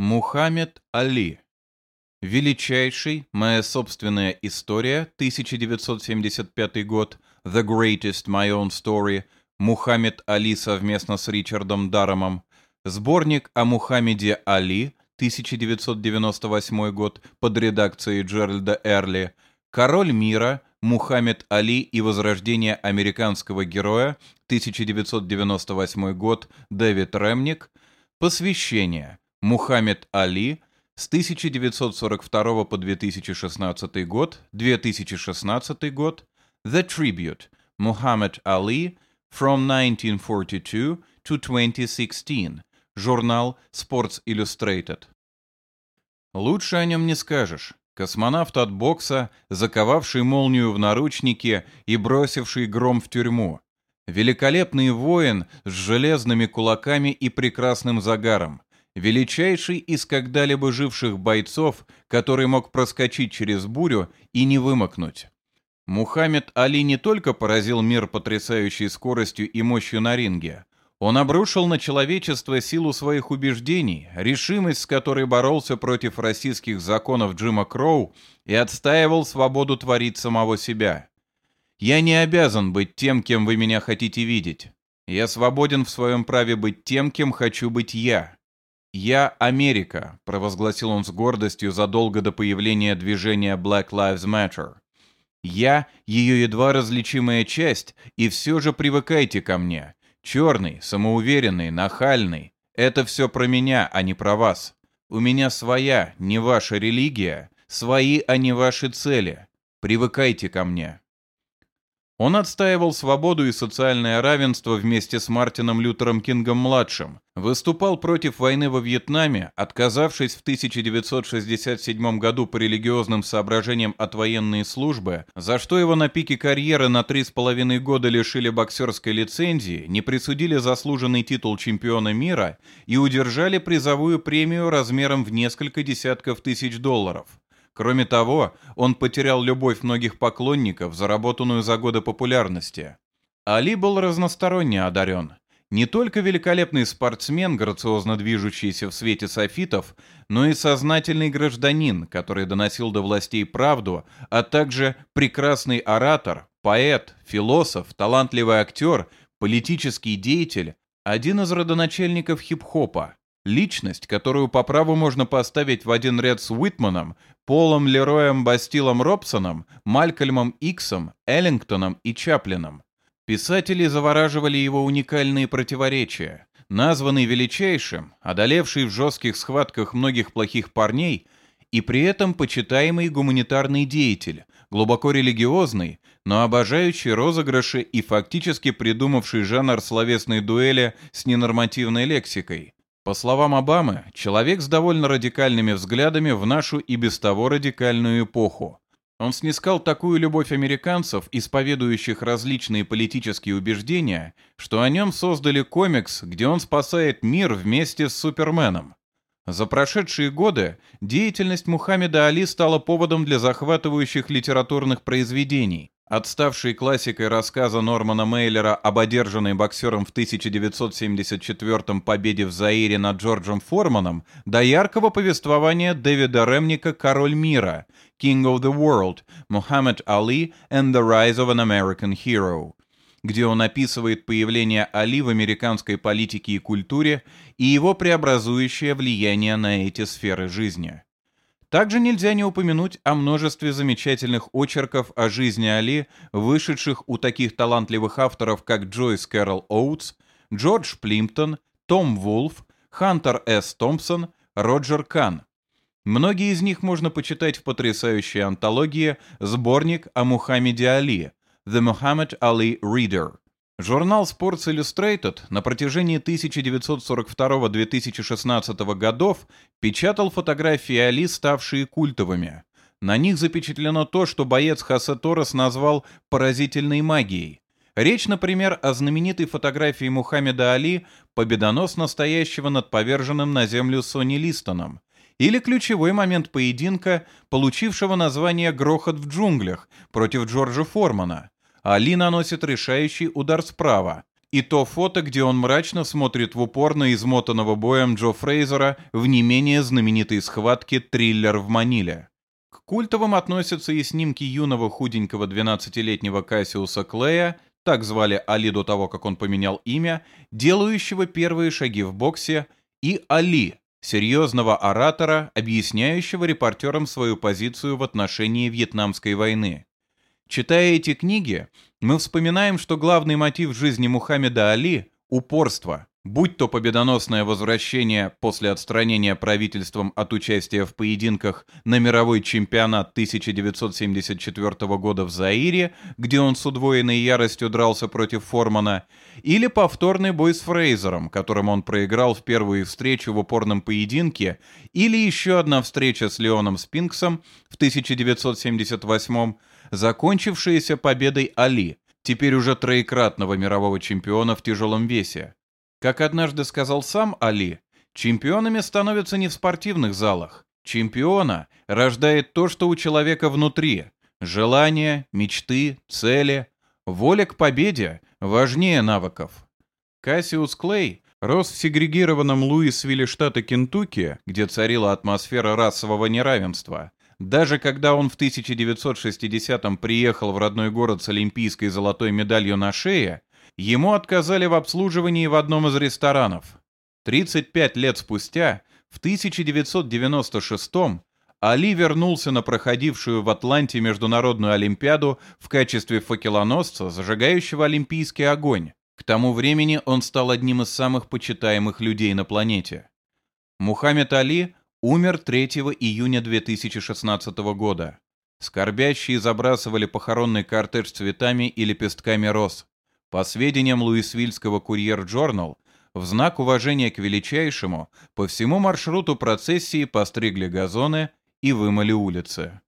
Мухаммед Али. Величайший, моя собственная история, 1975 год, The Greatest My Own Story, Мухаммед Али совместно с Ричардом Даромом, сборник о Мухаммеде Али, 1998 год, под редакцией Джеральда Эрли, Король мира, Мухаммед Али и возрождение американского героя, 1998 год, Дэвид Ремник, Посвящение, Мухаммед Али с 1942 по 2016 год, 2016 год, The Tribute, Muhammad Ali from 1942 to 2016, журнал Sports Illustrated. Лучше о нем не скажешь. Космонавт от бокса, заковавший молнию в наручнике и бросивший гром в тюрьму. Великолепный воин с железными кулаками и прекрасным загаром величайший из когда-либо живших бойцов, который мог проскочить через бурю и не вымокнуть. Мухаммед Али не только поразил мир потрясающей скоростью и мощью на ринге, он обрушил на человечество силу своих убеждений, решимость, с которой боролся против российских законов Джима Кроу и отстаивал свободу творить самого себя. «Я не обязан быть тем, кем вы меня хотите видеть. Я свободен в своем праве быть тем, кем хочу быть я. «Я Америка», — провозгласил он с гордостью задолго до появления движения Black Lives Matter. «Я — ее едва различимая часть, и все же привыкайте ко мне. Черный, самоуверенный, нахальный. Это все про меня, а не про вас. У меня своя, не ваша религия, свои, а не ваши цели. Привыкайте ко мне». Он отстаивал свободу и социальное равенство вместе с Мартином Лютером Кингом-младшим, выступал против войны во Вьетнаме, отказавшись в 1967 году по религиозным соображениям от военной службы, за что его на пике карьеры на три с половиной года лишили боксерской лицензии, не присудили заслуженный титул чемпиона мира и удержали призовую премию размером в несколько десятков тысяч долларов. Кроме того, он потерял любовь многих поклонников, заработанную за годы популярности. Али был разносторонне одарен. Не только великолепный спортсмен, грациозно движущийся в свете софитов, но и сознательный гражданин, который доносил до властей правду, а также прекрасный оратор, поэт, философ, талантливый актер, политический деятель, один из родоначальников хип-хопа. Личность, которую по праву можно поставить в один ряд с Уитманом, Полом Лероем Бастилом Робсоном, Малькольмом Иксом, Эллингтоном и Чаплином. Писатели завораживали его уникальные противоречия. Названный величайшим, одолевший в жестких схватках многих плохих парней, и при этом почитаемый гуманитарный деятель, глубоко религиозный, но обожающий розыгрыши и фактически придумавший жанр словесной дуэли с ненормативной лексикой – по словам Обамы, человек с довольно радикальными взглядами в нашу и без того радикальную эпоху. Он снискал такую любовь американцев, исповедующих различные политические убеждения, что о нем создали комикс, где он спасает мир вместе с Суперменом. За прошедшие годы деятельность Мухаммеда Али стала поводом для захватывающих литературных произведений, Отставший классикой рассказа Нормана Мейлера об одержанной боксером в 1974 победе в Заире над Джорджем Форманом до яркого повествования Дэвида Ремника «Король мира» King of the World, Muhammad Ali and the Rise of an American Hero, где он описывает появление Али в американской политике и культуре и его преобразующее влияние на эти сферы жизни. Также нельзя не упомянуть о множестве замечательных очерков о жизни Али, вышедших у таких талантливых авторов, как Джойс Кэрол Оутс, Джордж Плимптон, Том Вулф, Хантер С. Томпсон, Роджер Кан. Многие из них можно почитать в потрясающей антологии «Сборник о Мухаммеде Али» «The Muhammad Ali Reader», Журнал Sports Illustrated на протяжении 1942-2016 годов печатал фотографии Али, ставшие культовыми. На них запечатлено то, что боец Хосе Торрес назвал «поразительной магией». Речь, например, о знаменитой фотографии Мухаммеда Али, победоносно стоящего над поверженным на землю Сони Листоном, или ключевой момент поединка, получившего название «Грохот в джунглях» против Джорджа Формана – Али наносит решающий удар справа. и то фото, где он мрачно смотрит в упор на измотанного боем Джо Фрейзера в не менее знаменитой схватке «Триллер в Маниле». К культовым относятся и снимки юного худенького 12-летнего Кассиуса Клея, так звали Али до того, как он поменял имя, делающего первые шаги в боксе, и Али, серьезного оратора, объясняющего репортерам свою позицию в отношении Вьетнамской войны. Читая эти книги, мы вспоминаем, что главный мотив жизни Мухаммеда Али – упорство, будь то победоносное возвращение после отстранения правительством от участия в поединках на мировой чемпионат 1974 года в Заире, где он с удвоенной яростью дрался против Формана, или повторный бой с Фрейзером, которым он проиграл в первую встречу в упорном поединке, или еще одна встреча с Леоном Спинксом в 1978 закончившаяся победой Али, теперь уже троекратного мирового чемпиона в тяжелом весе. Как однажды сказал сам Али, чемпионами становятся не в спортивных залах. Чемпиона рождает то, что у человека внутри. Желания, мечты, цели. Воля к победе важнее навыков. Кассиус Клей рос в сегрегированном Луисвилле штата Кентукки, где царила атмосфера расового неравенства. Даже когда он в 1960-м приехал в родной город с олимпийской золотой медалью на шее, ему отказали в обслуживании в одном из ресторанов. 35 лет спустя, в 1996-м, Али вернулся на проходившую в Атланте Международную Олимпиаду в качестве факелоносца, зажигающего олимпийский огонь. К тому времени он стал одним из самых почитаемых людей на планете. Мухаммед Али умер 3 июня 2016 года. Скорбящие забрасывали похоронный кортеж цветами и лепестками роз. По сведениям Луисвильского курьер Journal, в знак уважения к величайшему по всему маршруту процессии постригли газоны и вымыли улицы.